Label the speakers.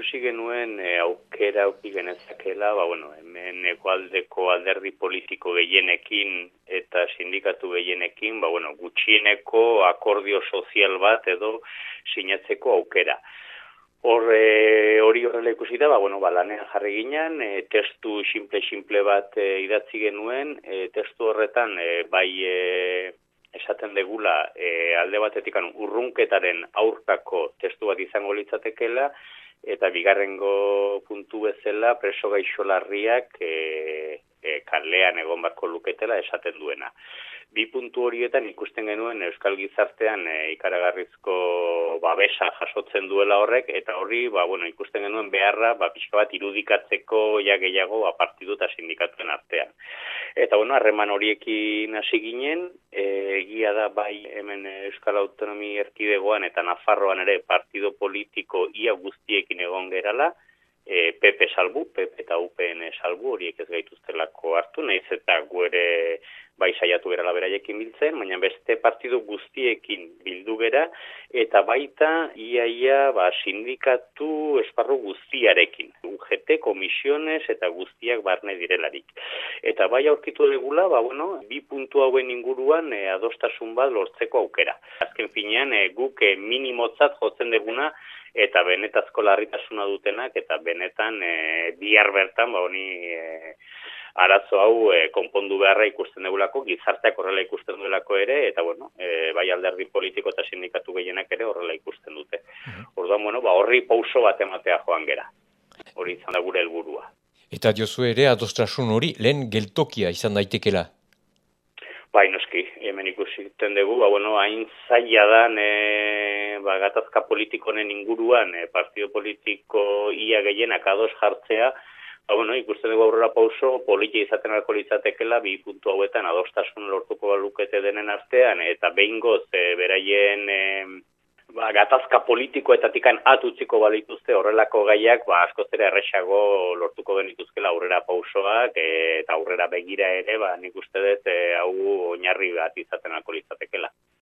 Speaker 1: ikusi genuen e, aukera auki genezakela, ba, bueno, hemen ekualdeko alderdi politiko gehienekin eta sindikatu gehienekin, ba, bueno, gutxieneko akordio sozial bat edo sinatzeko aukera. Hor, e, hori horrela ikusi da, ba, bueno, ba, lanean jarri ginen, e, testu simple-simple bat e, idatzi genuen, e, testu horretan, e, bai e, esaten degula e, alde batetik urrunketaren aurkako testu bat izango litzatekela, eta bigarrengo puntu bezala preso gaixolarriak e, e, kalean egon bako luketela esaten duena. Bi puntu horietan ikusten genuen euskal gizartean e, ikaragarrizko babesa jasotzen duela horrek eta hori ba bueno ikusten genuen beharra ba pixka bat irudikatzeko ja gehiago ba partidu ta sindikatuen artean eta bueno harreman horiekin hasi ginen e, egia da bai hemen euskal autonomi erkidegoan eta nafarroan ere partido politiko ia guztiekin egon gerala e, PP salbu, PP eta UPN salbu, horiek ez gaituztelako hartu, nahiz eta guere bai saiatu gerala beraiekin biltzen, baina beste partidu guztiekin bildu gera, eta baita iaia ba, sindikatu esparru guztiarekin, UGT, komisiones eta guztiak barne direlarik. Eta bai aurkitu degula, ba, bueno, bi puntu hauen inguruan e, adostasun bat lortzeko aukera. Azken finean, e, guk e, minimotzat jotzen deguna, eta benetazko larritasuna dutenak, eta benetan e, bihar bertan, ba, honi... E, arazo hau e, konpondu beharra ikusten dugulako, gizarteak horrela ikusten duelako ere, eta bueno, e, bai alderdi politiko eta sindikatu gehienak ere horrela ikusten dute. Orduan, bueno, ba, horri pauso bat ematea joan gera. Hori izan da gure helburua.
Speaker 2: Eta diozu ere, adostrasun hori, lehen geltokia izan daitekela?
Speaker 1: Bai, noski, hemen ikusiten dugu, ba, bueno, hain zaila da, e, ba, gatazka politikonen inguruan, e, partido politiko ia gehienak ados jartzea, Ba, bueno, ikusten dugu aurrera pauso, politia izaten alko litzatekela, bi puntu hauetan adostasun lortuko balukete denen artean, eta behin goz, e, beraien e, ba, gatazka politikoetatikan atutziko balituzte horrelako gaiak, ba, asko zera erresago lortuko genituzkela aurrera pausoak, e, eta aurrera begira ere, ba, nik uste dut, e, hau oinarri bat izaten alko litzatekela.